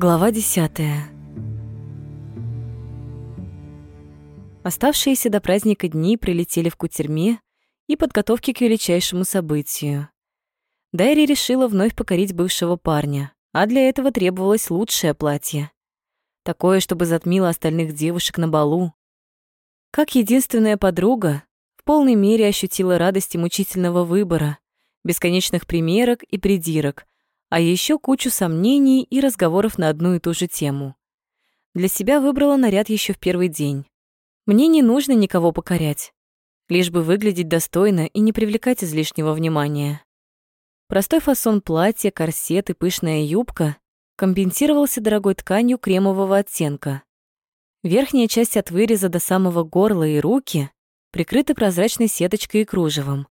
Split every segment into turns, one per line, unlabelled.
Глава 10. Оставшиеся до праздника дни прилетели в кутерьме и подготовки к величайшему событию. Дайри решила вновь покорить бывшего парня, а для этого требовалось лучшее платье. Такое, чтобы затмило остальных девушек на балу. Как единственная подруга, в полной мере ощутила радость и мучительного выбора, бесконечных примерок и придирок, а еще кучу сомнений и разговоров на одну и ту же тему. Для себя выбрала наряд еще в первый день. Мне не нужно никого покорять, лишь бы выглядеть достойно и не привлекать излишнего внимания. Простой фасон платья, корсет и пышная юбка компенсировался дорогой тканью кремового оттенка. Верхняя часть от выреза до самого горла и руки прикрыты прозрачной сеточкой и кружевом.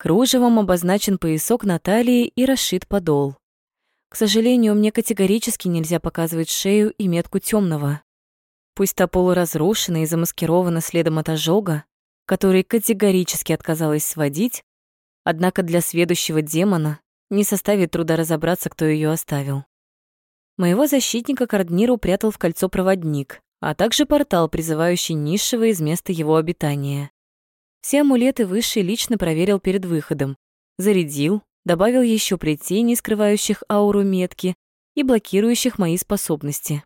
Кружевом обозначен поясок на талии и расшит подол. К сожалению, мне категорически нельзя показывать шею и метку темного. Пусть та полуразрушена и замаскирована следом от ожога, который категорически отказалась сводить, однако для сведущего демона не составит труда разобраться, кто ее оставил. Моего защитника Карднир упрятал в кольцо проводник, а также портал, призывающий низшего из места его обитания. Все амулеты Высший лично проверил перед выходом, зарядил, добавил еще плетений, скрывающих ауру метки и блокирующих мои способности.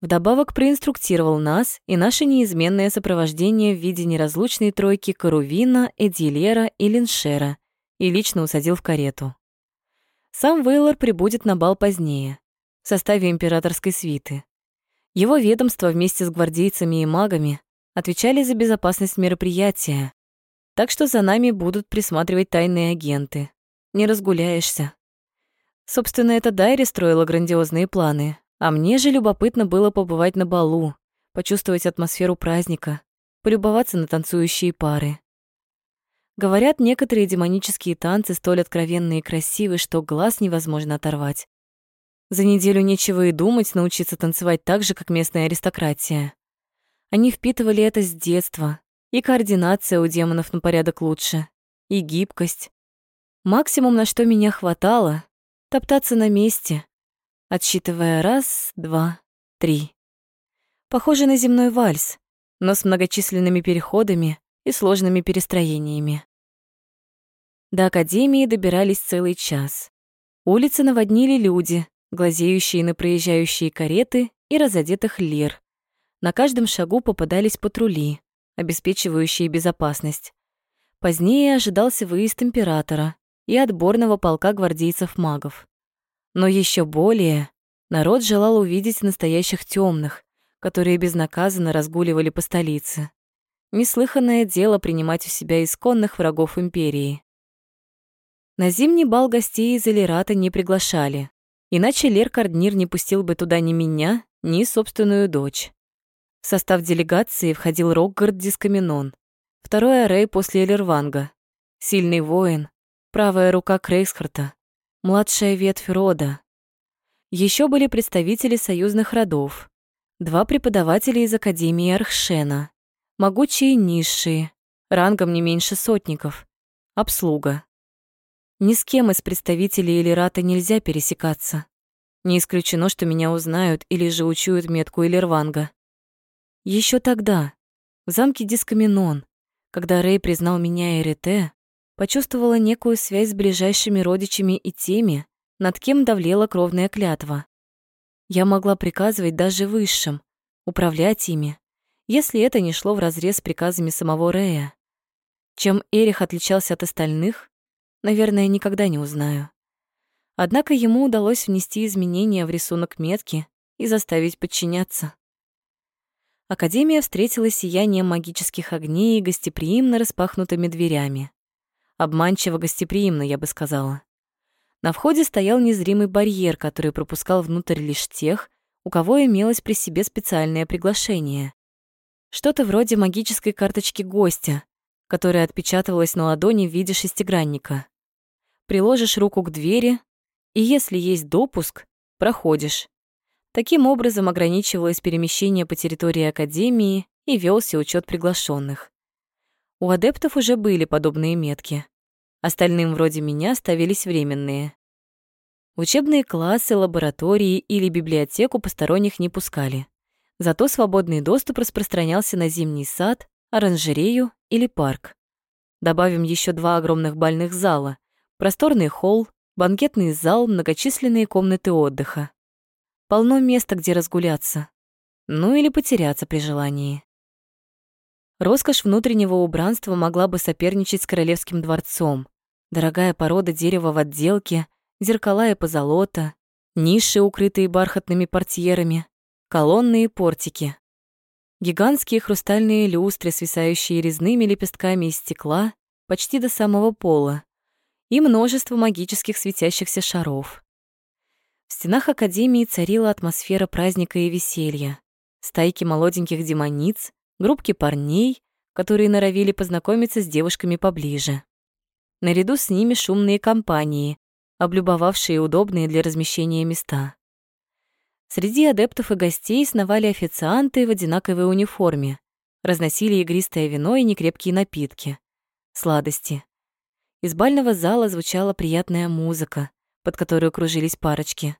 Вдобавок проинструктировал нас и наше неизменное сопровождение в виде неразлучной тройки Карувина, Эдилера и Линшера и лично усадил в карету. Сам Вейлор прибудет на бал позднее, в составе императорской свиты. Его ведомство вместе с гвардейцами и магами отвечали за безопасность мероприятия. Так что за нами будут присматривать тайные агенты. Не разгуляешься. Собственно, это Дайри строила грандиозные планы, а мне же любопытно было побывать на балу, почувствовать атмосферу праздника, полюбоваться на танцующие пары. Говорят, некоторые демонические танцы столь откровенные и красивы, что глаз невозможно оторвать. За неделю нечего и думать научиться танцевать так же, как местная аристократия. Они впитывали это с детства, и координация у демонов на порядок лучше, и гибкость. Максимум, на что меня хватало — топтаться на месте, отсчитывая раз, два, три. Похоже на земной вальс, но с многочисленными переходами и сложными перестроениями. До академии добирались целый час. Улицы наводнили люди, глазеющие на проезжающие кареты и разодетых лир. На каждом шагу попадались патрули, обеспечивающие безопасность. Позднее ожидался выезд императора и отборного полка гвардейцев-магов. Но еще более народ желал увидеть настоящих темных, которые безнаказанно разгуливали по столице. Неслыханное дело принимать у себя исконных врагов империи. На зимний бал гостей из Элирата не приглашали, иначе Лер Карднир не пустил бы туда ни меня, ни собственную дочь. В состав делегации входил Рокгард Дискаминон, второй арей после Элерванга, сильный воин, правая рука Крейсхарта, младшая ветвь рода. Еще были представители союзных родов, два преподавателя из Академии Архшена, могучие низшие, рангом не меньше сотников, обслуга. Ни с кем из представителей Элирата нельзя пересекаться. Не исключено, что меня узнают или же учуют метку Элерванга. Еще тогда, в замке Дискаминон, когда Рэй признал меня и Рете, почувствовала некую связь с ближайшими родичами и теми, над кем давлела кровная клятва. Я могла приказывать даже высшим, управлять ими, если это не шло вразрез с приказами самого Рэя. Чем Эрих отличался от остальных, наверное, никогда не узнаю. Однако ему удалось внести изменения в рисунок метки и заставить подчиняться. Академия встретила сиянием магических огней и гостеприимно распахнутыми дверями. Обманчиво гостеприимно, я бы сказала. На входе стоял незримый барьер, который пропускал внутрь лишь тех, у кого имелось при себе специальное приглашение. Что-то вроде магической карточки гостя, которая отпечатывалась на ладони в виде шестигранника. Приложишь руку к двери, и если есть допуск, проходишь. Таким образом ограничивалось перемещение по территории Академии и велся учет приглашенных. У адептов уже были подобные метки. Остальным вроде меня ставились временные. Учебные классы, лаборатории или библиотеку посторонних не пускали. Зато свободный доступ распространялся на зимний сад, оранжерею или парк. Добавим еще два огромных бальных зала, просторный холл, банкетный зал, многочисленные комнаты отдыха. Полно места, где разгуляться. Ну или потеряться при желании. Роскошь внутреннего убранства могла бы соперничать с королевским дворцом. Дорогая порода дерева в отделке, зеркала и позолота, ниши, укрытые бархатными портьерами, колонны и портики. Гигантские хрустальные люстры, свисающие резными лепестками из стекла почти до самого пола, и множество магических светящихся шаров. В стенах Академии царила атмосфера праздника и веселья. Стайки молоденьких демониц, группки парней, которые норовили познакомиться с девушками поближе. Наряду с ними шумные компании, облюбовавшие удобные для размещения места. Среди адептов и гостей сновали официанты в одинаковой униформе, разносили игристое вино и некрепкие напитки, сладости. Из бального зала звучала приятная музыка, под которую кружились парочки.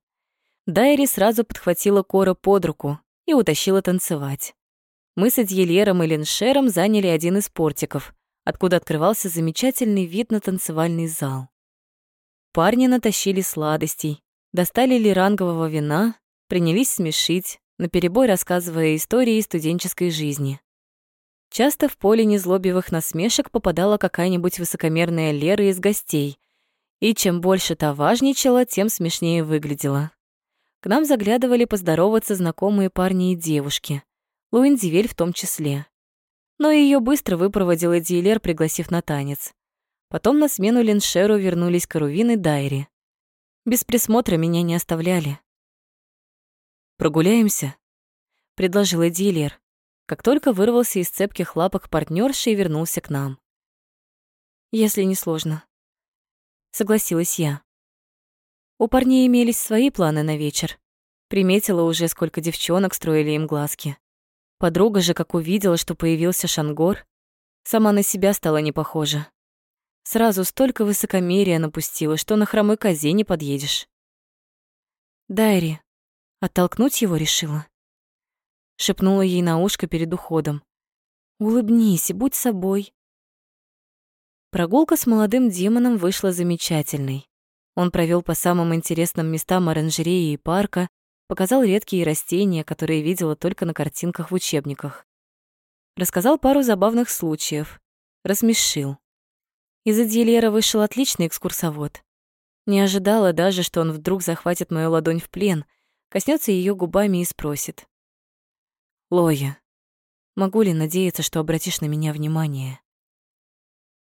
Дайри сразу подхватила Кора под руку и утащила танцевать. Мы с Эдьелером и Леншером заняли один из портиков, откуда открывался замечательный вид на танцевальный зал. Парни натащили сладостей, достали лирангового вина, принялись смешить, наперебой рассказывая истории студенческой жизни. Часто в поле незлобивых насмешек попадала какая-нибудь высокомерная Лера из гостей, и чем больше та важничала, тем смешнее выглядела. К нам заглядывали поздороваться знакомые парни и девушки, Луиндивель в том числе. Но ее быстро выпроводил Эдиэлер, пригласив на танец. Потом на смену Леншеру вернулись Карувин и Дайри. Без присмотра меня не оставляли. «Прогуляемся?» — предложил Эдиэлер, как только вырвался из цепких лапок партнерши и вернулся к нам. «Если не сложно», — согласилась я. У парней имелись свои планы на вечер. Приметила уже, сколько девчонок строили им глазки. Подруга же, как увидела, что появился Шангор, сама на себя стала не похожа. Сразу столько высокомерия напустила, что на хромой козе не подъедешь. «Дайри, оттолкнуть его решила?» Шепнула ей на ушко перед уходом. «Улыбнись и будь собой». Прогулка с молодым демоном вышла замечательной. Он провел по самым интересным местам оранжереи и парка, показал редкие растения, которые видела только на картинках в учебниках. Рассказал пару забавных случаев, рассмешил. Из Адьелера вышел отличный экскурсовод. Не ожидала даже, что он вдруг захватит мою ладонь в плен, коснется ее губами и спросит. «Лоя, могу ли надеяться, что обратишь на меня внимание?»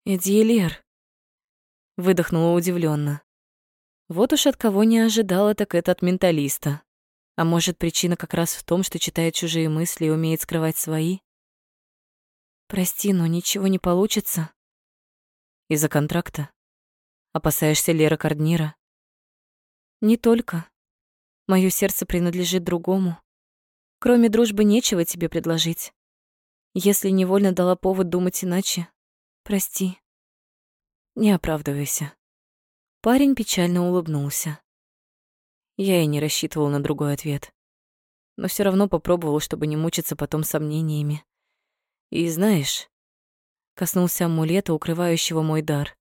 «Эдьелер», — выдохнула удивленно. Вот уж от кого не ожидала, так это от менталиста. А может, причина как раз в том, что читает чужие мысли и умеет скрывать свои? Прости, но ничего не получится. Из-за контракта? Опасаешься Лера Корднира? Не только. Моё сердце принадлежит другому. Кроме дружбы нечего тебе предложить. Если невольно дала повод думать иначе, прости. Не оправдывайся. Парень печально улыбнулся. Я и не рассчитывал на другой ответ. Но все равно попробовал, чтобы не мучиться потом сомнениями. И знаешь, коснулся амулета, укрывающего мой дар.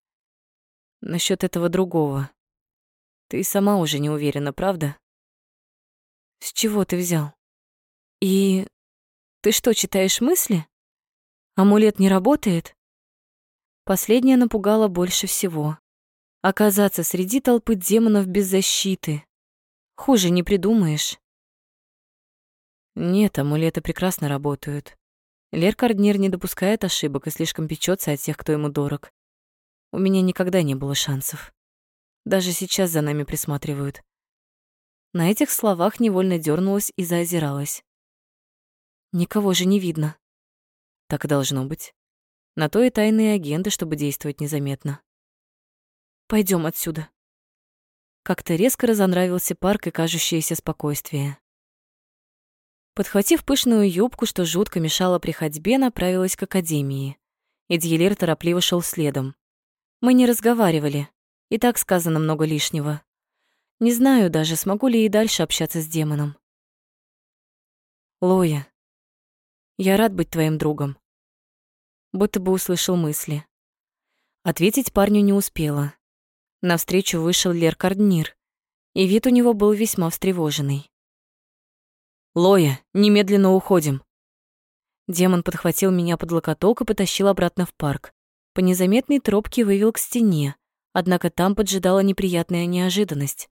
Насчет этого другого. Ты сама уже не уверена, правда? С чего ты взял? И ты что, читаешь мысли? Амулет не работает? Последнее напугало больше всего. Оказаться среди толпы демонов без защиты. Хуже не придумаешь. Нет, амулеты прекрасно работают. Лер Карднир не допускает ошибок и слишком печется от тех, кто ему дорог. У меня никогда не было шансов. Даже сейчас за нами присматривают. На этих словах невольно дернулась и заозиралась. Никого же не видно. Так и должно быть. На то и тайные агенты, чтобы действовать незаметно. Пойдем отсюда. Как-то резко разонравился парк и кажущееся спокойствие. Подхватив пышную юбку, что жутко мешало при ходьбе, направилась к академии. Эдьелер торопливо шел следом. Мы не разговаривали, и так сказано много лишнего. Не знаю даже, смогу ли и дальше общаться с демоном. Лоя, я рад быть твоим другом. Будто бы услышал мысли. Ответить парню не успела. Навстречу вышел Лер Карднир, и вид у него был весьма встревоженный. «Лоя, немедленно уходим!» Демон подхватил меня под локоток и потащил обратно в парк. По незаметной тропке вывел к стене, однако там поджидала неприятная неожиданность.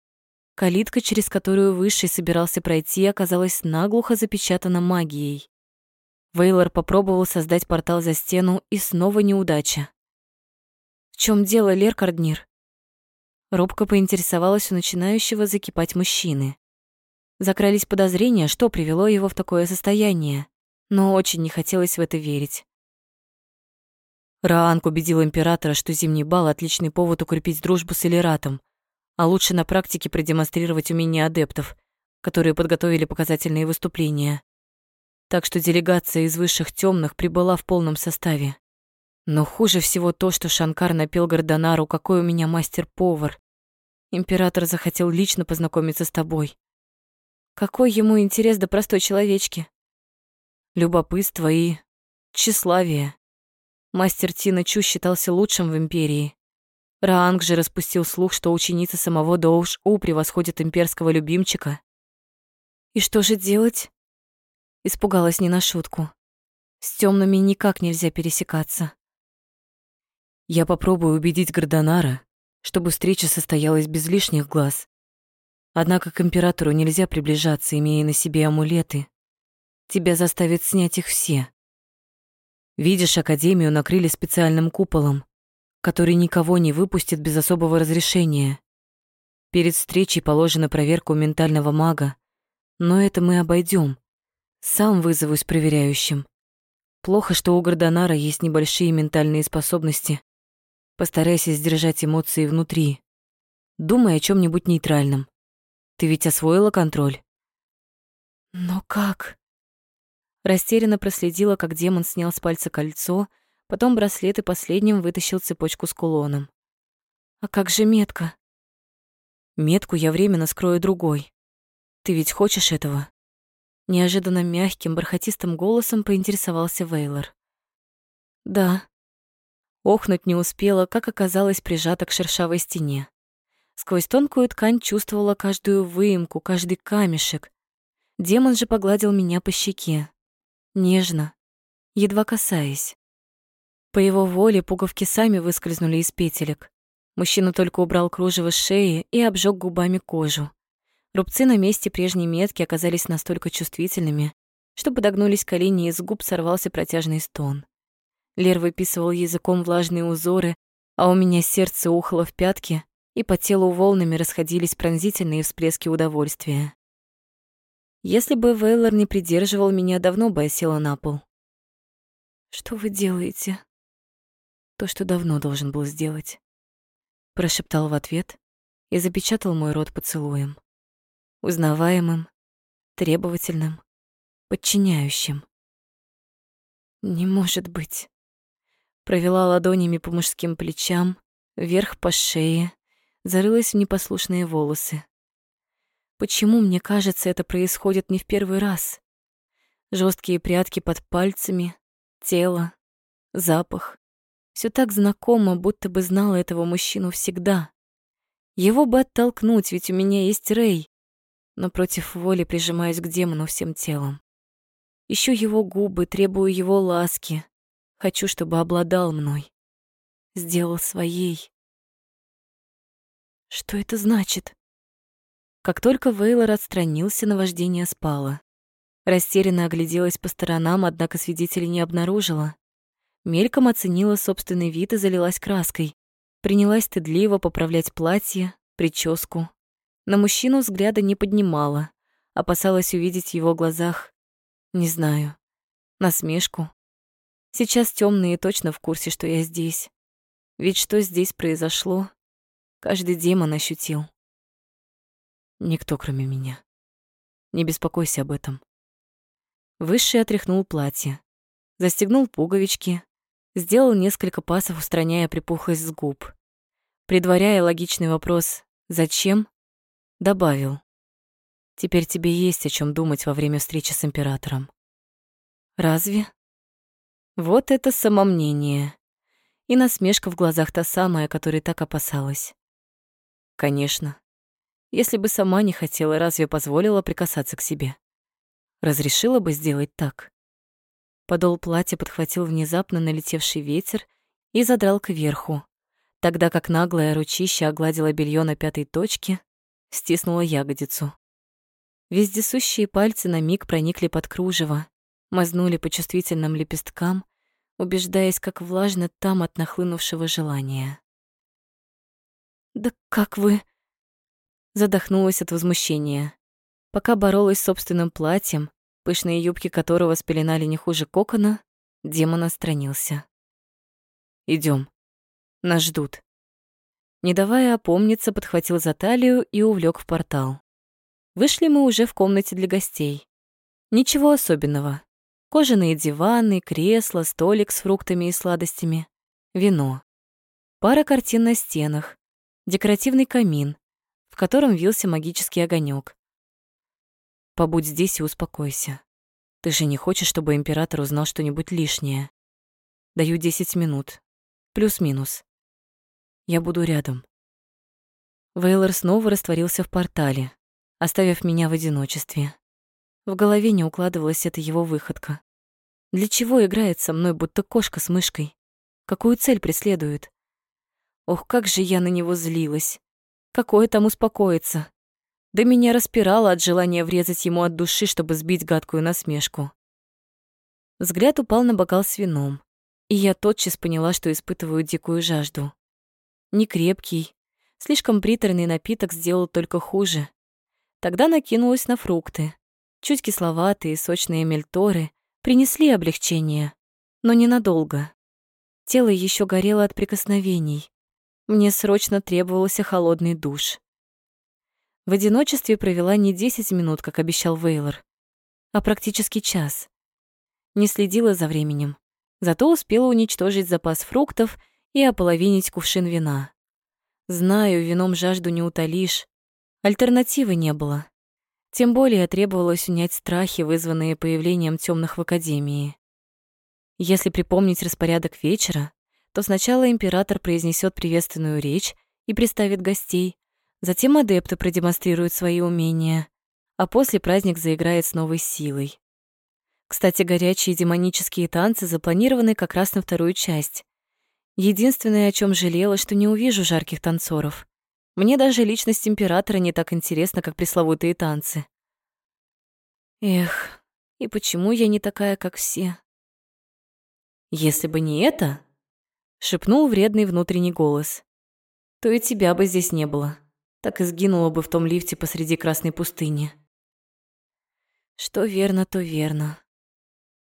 Калитка, через которую Высший собирался пройти, оказалась наглухо запечатана магией. Вейлор попробовал создать портал за стену, и снова неудача. «В чем дело, Лер Карднир?» Робко поинтересовалась у начинающего закипать мужчины. Закрались подозрения, что привело его в такое состояние но очень не хотелось в это верить. Раанг убедил императора, что зимний бал — отличный повод укрепить дружбу с Элиратом, а лучше на практике продемонстрировать умения адептов, которые подготовили показательные выступления. Так что делегация из высших темных прибыла в полном составе. Но хуже всего то, что Шанкар напел Гордонару, какой у меня мастер-повар. Император захотел лично познакомиться с тобой. Какой ему интерес до простой человечки? любопытство и тщеславие. Мастер Тина Чу считался лучшим в империи. Раанг же распустил слух, что ученица самого Доуш-У превосходит имперского любимчика. «И что же делать?» Испугалась не на шутку. С темными никак нельзя пересекаться. Я попробую убедить Гордонара, чтобы встреча состоялась без лишних глаз. Однако к императору нельзя приближаться, имея на себе амулеты, Тебя заставят снять их все. Видишь, Академию накрыли специальным куполом, который никого не выпустит без особого разрешения. Перед встречей положена проверка у ментального мага, но это мы обойдем. Сам вызовусь проверяющим. Плохо, что у Гордонара есть небольшие ментальные способности. Постарайся сдержать эмоции внутри. Думай о чем нибудь нейтральном. Ты ведь освоила контроль?
Но как?
Растерянно проследила, как демон снял с пальца кольцо, потом браслет и последним вытащил цепочку с кулоном.
«А как же метка?»
«Метку я временно скрою другой. Ты ведь хочешь этого?» Неожиданно мягким, бархатистым голосом поинтересовался Вейлор.
«Да».
Охнуть не успела, как оказалось прижата к шершавой стене. Сквозь тонкую ткань чувствовала каждую выемку, каждый камешек. Демон же погладил меня по щеке, нежно, едва касаясь. По его воле пуговки сами выскользнули из петелек. Мужчина только убрал кружево с шеи и обжег губами кожу. Рубцы на месте прежней метки оказались настолько чувствительными, что подогнулись колени, и с губ сорвался протяжный стон. Лер выписывал языком влажные узоры, а у меня сердце ухало в пятки, и по телу волнами расходились пронзительные всплески удовольствия. Если бы Вейлор не придерживал меня, давно бы я села на пол.
«Что вы делаете?»
«То, что давно должен был сделать», — прошептал в ответ и запечатал мой рот поцелуем. Узнаваемым, требовательным, подчиняющим.
«Не может быть».
Провела ладонями по мужским плечам, вверх по шее, зарылась в непослушные волосы. Почему мне кажется, это происходит не в первый раз? Жесткие прятки под пальцами, тело, запах. Все так знакомо, будто бы знала этого мужчину всегда. Его бы оттолкнуть, ведь у меня есть Рэй. Но против воли прижимаюсь к демону всем телом. Ищу его губы, требую его ласки. Хочу, чтобы обладал мной. Сделал своей.
Что это значит?
Как только Вейлор отстранился, наваждение спало. Растерянно огляделась по сторонам, однако свидетелей не обнаружила. Мельком оценила собственный вид и залилась краской. Принялась стыдливо поправлять платье, прическу. На мужчину взгляда не поднимала. Опасалась увидеть в его глазах, не знаю, насмешку. Сейчас темные точно в курсе, что я здесь. Ведь что здесь произошло, каждый демон ощутил. Никто, кроме меня. Не беспокойся об этом. Высший отряхнул платье, застегнул пуговички, сделал несколько пасов, устраняя припухлость с губ. Предваряя логичный вопрос «Зачем?», Добавил. Теперь тебе есть о чем думать во время встречи с императором.
Разве?
Вот это самомнение. И насмешка в глазах та самая, которой так опасалась. Конечно. Если бы сама не хотела, разве позволила прикасаться к себе? Разрешила бы сделать так? Подол платья подхватил внезапно налетевший ветер и задрал кверху, тогда как наглое ручище огладило белье на пятой точке, стиснуло ягодицу. Вездесущие пальцы на миг проникли под кружево, мазнули по чувствительным лепесткам, убеждаясь, как влажно там от нахлынувшего желания.
«Да как вы...»
Задохнулась от возмущения. Пока боролась с собственным платьем, пышные юбки которого спеленали не хуже кокона, демон отстранился. Идем. Нас ждут». Не давая опомниться, подхватил за талию и увлек в портал. Вышли мы уже в комнате для гостей. Ничего особенного. Кожаные диваны, кресла, столик с фруктами и сладостями, вино. Пара картин на стенах, декоративный камин, в котором вился магический огонек. Побудь здесь и успокойся. Ты же не хочешь, чтобы император узнал что-нибудь лишнее. Даю 10 минут. Плюс-минус. Я буду рядом. Вейлор снова растворился в портале, оставив меня в одиночестве. В голове не укладывалась эта его выходка. Для чего играет со мной, будто кошка с мышкой? Какую цель преследует? Ох, как же я на него злилась. Какое там успокоиться? Да меня распирало от желания врезать ему от души, чтобы сбить гадкую насмешку. Взгляд упал на бокал с вином, и я тотчас поняла, что испытываю дикую жажду. Не крепкий, слишком приторный напиток сделал только хуже. Тогда накинулась на фрукты. Чуть кисловатые, сочные мельторы принесли облегчение, но ненадолго. Тело еще горело от прикосновений. Мне срочно требовался холодный душ. В одиночестве провела не 10 минут, как обещал Вейлор, а практически час. Не следила за временем, зато успела уничтожить запас фруктов и ополовинить кувшин вина. Знаю, вином жажду не утолишь. Альтернативы не было. Тем более требовалось унять страхи, вызванные появлением темных в Академии. Если припомнить распорядок вечера, то сначала император произнесет приветственную речь и представит гостей, Затем адепты продемонстрируют свои умения, а после праздник заиграет с новой силой. Кстати, горячие демонические танцы запланированы как раз на вторую часть. Единственное, о чем жалела, что не увижу жарких танцоров. Мне даже личность императора не так интересна, как пресловутые танцы. Эх, и почему я не такая, как все? Если бы не это, шепнул вредный внутренний голос, то и тебя бы здесь не было так и сгинула бы в том лифте посреди красной пустыни. Что верно, то верно.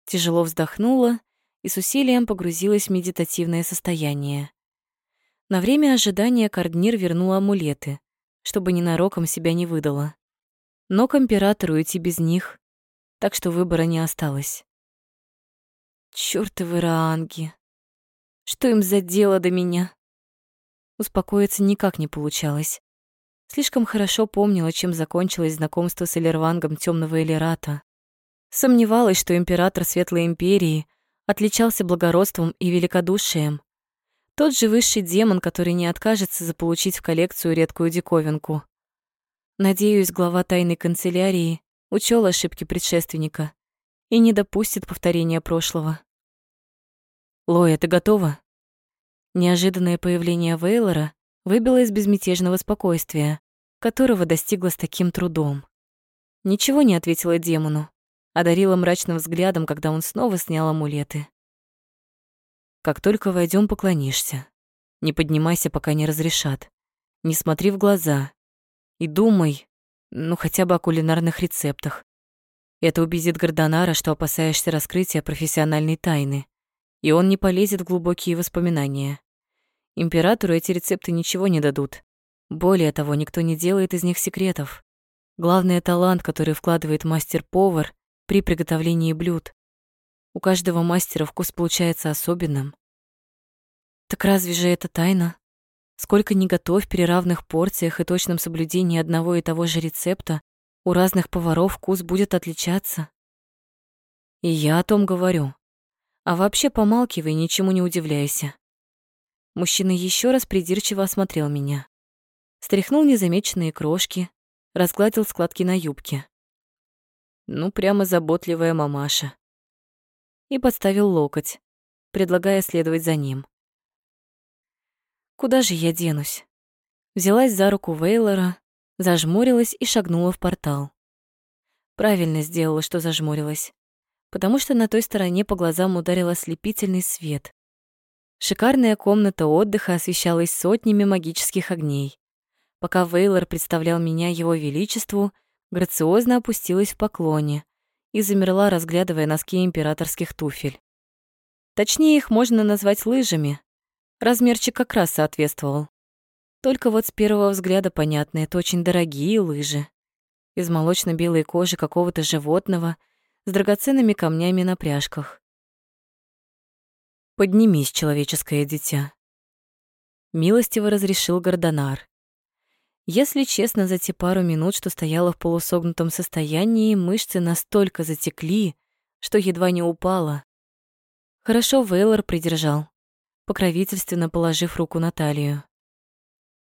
Тяжело вздохнула и с усилием погрузилась в медитативное состояние. На время ожидания Карднир вернул амулеты, чтобы ненароком себя не выдала. Но к императору идти без них, так что выбора не осталось. Чёртовы раанги! Что им за дело до меня? Успокоиться никак не получалось. Слишком хорошо помнила, чем закончилось знакомство с Элервангом Темного Элерата. Сомневалась, что император Светлой Империи отличался благородством и великодушием. Тот же высший демон, который не откажется заполучить в коллекцию редкую диковинку. Надеюсь, глава тайной канцелярии учел ошибки предшественника и не допустит повторения прошлого. «Лоя, ты готова?» Неожиданное появление Вейлора выбила из безмятежного спокойствия, которого достигла с таким трудом. Ничего не ответила демону, одарила мрачным взглядом, когда он снова снял амулеты. «Как только войдем, поклонишься. Не поднимайся, пока не разрешат. Не смотри в глаза. И думай, ну хотя бы о кулинарных рецептах. Это убедит Гордонара, что опасаешься раскрытия профессиональной тайны, и он не полезет в глубокие воспоминания. Императору эти рецепты ничего не дадут. Более того, никто не делает из них секретов. Главное — талант, который вкладывает мастер-повар при приготовлении блюд. У каждого мастера вкус получается особенным. Так разве же это тайна? Сколько ни готовь при равных порциях и точном соблюдении одного и того же рецепта, у разных поваров вкус будет отличаться. И я о том говорю. А вообще помалкивай, ничему не удивляйся. Мужчина еще раз придирчиво осмотрел меня. Стряхнул незамеченные крошки, разгладил складки на юбке. Ну, прямо заботливая мамаша. И подставил локоть, предлагая следовать за ним. Куда же я денусь? Взялась за руку Вейлора, зажмурилась и шагнула в портал. Правильно сделала, что зажмурилась, потому что на той стороне по глазам ударил ослепительный свет. Шикарная комната отдыха освещалась сотнями магических огней. Пока Вейлор представлял меня его величеству, грациозно опустилась в поклоне и замерла, разглядывая носки императорских туфель. Точнее, их можно назвать лыжами, Размерчик как раз соответствовал. Только вот с первого взгляда понятно, это очень дорогие лыжи. Из молочно-белой кожи какого-то животного с драгоценными камнями на пряжках. «Поднимись, человеческое дитя», — милостиво разрешил Гордонар. Если честно, за те пару минут, что стояла в полусогнутом состоянии, мышцы настолько затекли, что едва не упала. Хорошо Вейлор придержал покровительственно положив руку на талию.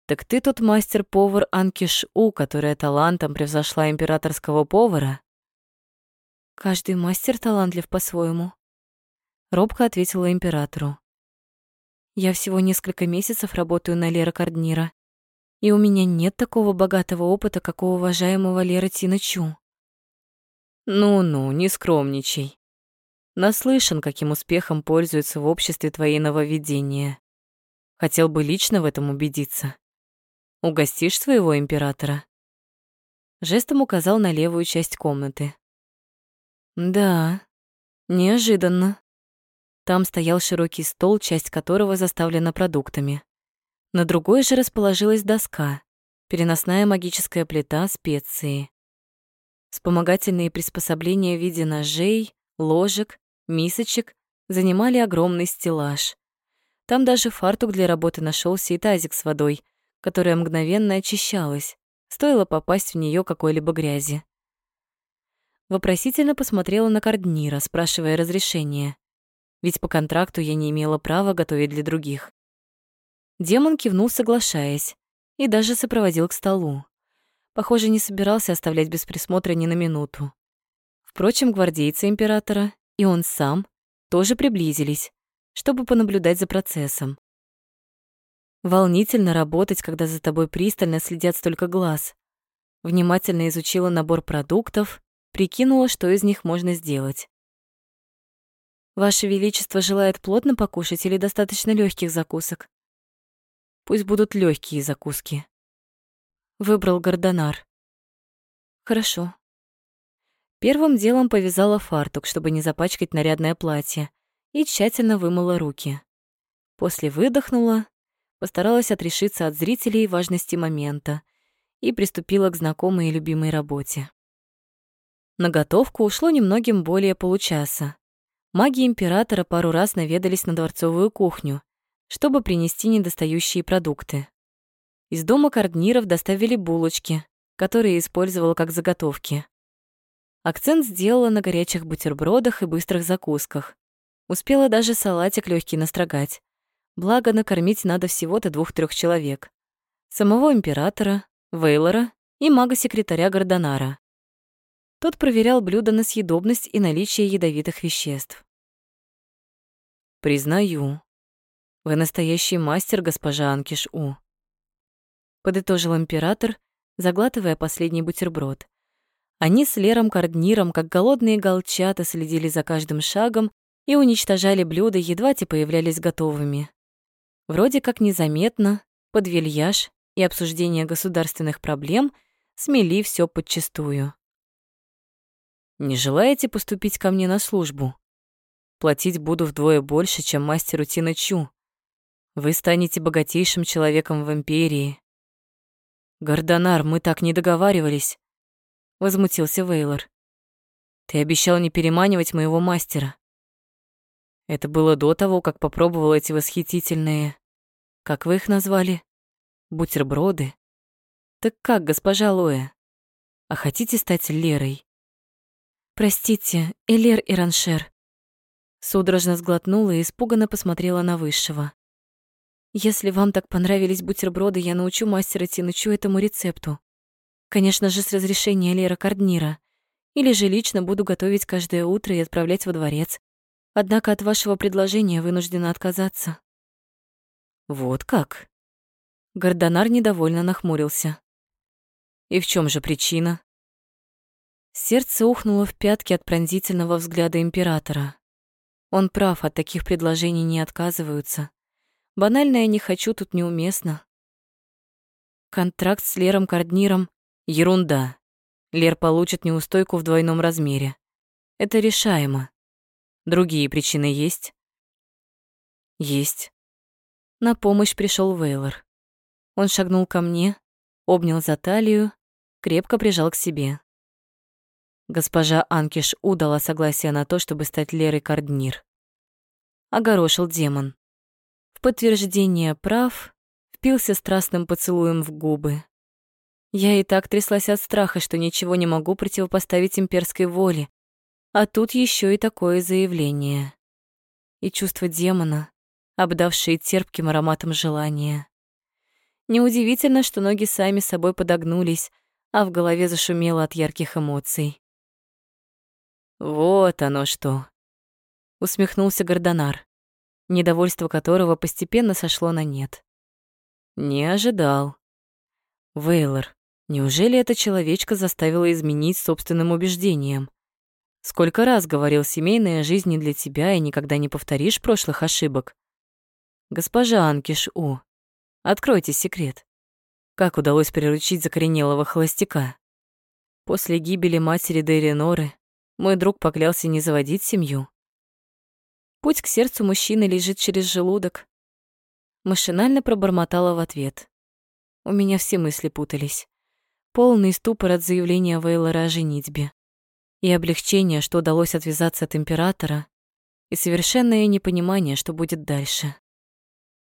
«Так ты тот мастер-повар Анкиш У, которая талантом превзошла императорского повара?» «Каждый мастер талантлив по-своему», — робко ответила императору. «Я всего несколько месяцев работаю на Лера Карднира, и у меня нет такого богатого опыта, как у уважаемого Лера Тиночу». «Ну-ну, не скромничай. Наслышан, каким успехом пользуются в обществе твои нововведения. Хотел бы лично в этом убедиться. Угостишь своего императора?» Жестом указал на левую часть комнаты. «Да, неожиданно». Там стоял широкий стол, часть которого заставлена продуктами. На другой же расположилась доска, переносная магическая плита, специи. Вспомогательные приспособления в виде ножей, ложек, мисочек занимали огромный стеллаж. Там даже фартук для работы нашелся и тазик с водой, которая мгновенно очищалась, стоило попасть в нее какой-либо грязи. Вопросительно посмотрела на Карднира, спрашивая разрешения, ведь по контракту я не имела права готовить для других. Демон кивнул, соглашаясь, и даже сопроводил к столу. Похоже, не собирался оставлять без присмотра ни на минуту. Впрочем, гвардейцы императора и он сам тоже приблизились, чтобы понаблюдать за процессом. Волнительно работать, когда за тобой пристально следят столько глаз. Внимательно изучила набор продуктов, прикинула, что из них можно сделать. Ваше Величество желает плотно покушать или достаточно легких закусок? Пусть будут легкие закуски. Выбрал Гордонар. Хорошо. Первым делом повязала фартук, чтобы не запачкать нарядное платье, и тщательно вымыла руки. После выдохнула, постаралась отрешиться от зрителей и важности момента и приступила к знакомой и любимой работе. На готовку ушло немногим более получаса. Маги императора пару раз наведались на дворцовую кухню, чтобы принести недостающие продукты. Из дома Кардниров доставили булочки, которые использовала как заготовки. Акцент сделала на горячих бутербродах и быстрых закусках. Успела даже салатик легкий настрогать. Благо, накормить надо всего-то двух-трех человек. Самого императора, Вейлора и мага-секретаря Гордонара. Тот проверял блюда на съедобность и наличие ядовитых веществ. «Признаю, вы настоящий мастер, госпожа Анкиш-У», подытожил император, заглатывая последний бутерброд. Они с Лером Кардниром, как голодные голчата, следили за каждым шагом и уничтожали блюда, едва те появлялись готовыми. Вроде как незаметно, под вильяж и обсуждение государственных проблем смели все подчистую. «Не желаете поступить ко мне на службу? Платить буду вдвое больше, чем мастеру Тина Чу. Вы станете богатейшим человеком в Империи». «Гордонар, мы так не договаривались возмутился Вейлор. Ты обещал не переманивать моего мастера. Это было до того, как попробовал эти восхитительные... Как вы их назвали? бутерброды. Так как, госпожа Лоя? А хотите стать Лерой?
Простите, Элер Ираншер.
Судорожно сглотнула и испуганно посмотрела на Высшего.
Если вам так понравились бутерброды, я научу мастера Тинучу этому рецепту. Конечно же, с разрешения Лера Карднира. Или же лично буду готовить каждое утро и отправлять во дворец. Однако от вашего предложения вынуждена отказаться.
Вот как? Гордонар недовольно нахмурился. И в чем же причина? Сердце ухнуло в пятки от пронзительного взгляда императора. Он прав, от таких предложений не отказываются. Банальное «не хочу» тут неуместно. Контракт с Лером Кардниром — ерунда. Лер получит неустойку в двойном размере. Это решаемо. Другие причины есть? Есть. На помощь пришел Вейлор. Он шагнул ко мне, обнял за талию, крепко прижал к себе. Госпожа Анкиш удала согласие на то, чтобы стать Лерой Карднир. Огорошил демон. В подтверждение прав впился страстным поцелуем в губы. Я и так тряслась от страха, что ничего не могу противопоставить имперской воле, а тут еще и такое заявление. И чувство демона, обдавшие терпким ароматом желания. Неудивительно, что ноги сами собой подогнулись, а в голове зашумело от ярких эмоций. «Вот оно что!» — усмехнулся Гордонар, недовольство которого постепенно сошло на нет. «Не ожидал. Вейлор, неужели эта человечка заставила изменить собственным убеждениям? Сколько раз говорил, семейная жизнь не для тебя, и никогда не повторишь прошлых ошибок? Госпожа Анкиш-У, откройте секрет. Как удалось приручить закоренелого холостяка? После гибели матери Дейреноры мой друг поклялся не заводить семью. Путь к сердцу мужчины лежит через желудок. Машинально пробормотала в ответ. У меня все мысли путались. Полный ступор от заявления Вейлора о женитьбе. И облегчение, что удалось отвязаться от императора, и совершенное непонимание, что будет дальше.